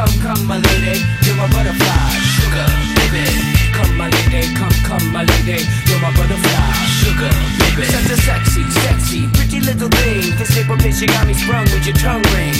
come, come, my lady, you're my butterfly, sugar, baby. Come, my lady, come, come, my lady, you're my butterfly, sugar, baby. Such a sexy, sexy, pretty little thing. This paper bitch, you got me sprung with your tongue ring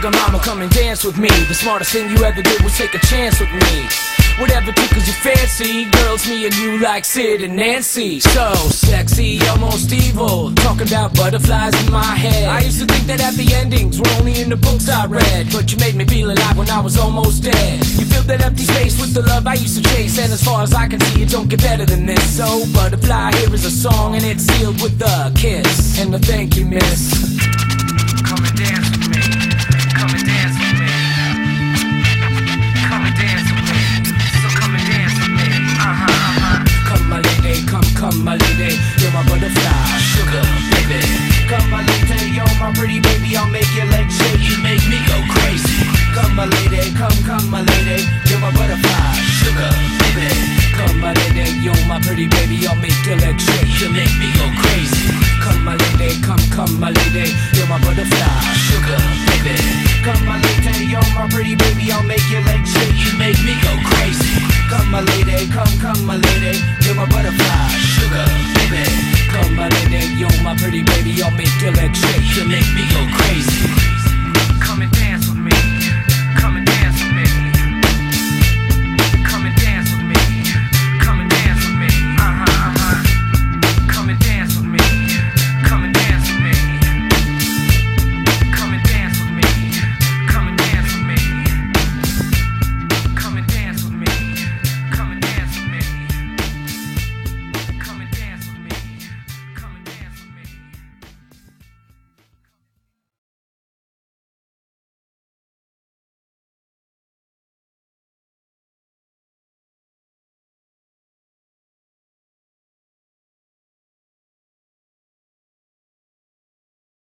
sugar mama, come and dance with me The smartest thing you ever did was take a chance with me Whatever tickles your fancy, girls, me and you like Sid and Nancy. So sexy, almost evil. Talking about butterflies in my head. I used to think that happy endings were only in the books I read. But you made me feel alive when I was almost dead. You filled that empty space with the love I used to chase. And as far as I can see, it don't get better than this. So, Butterfly, here is a song, and it's sealed with a kiss. And a thank you, miss. Come and dance with me. selection.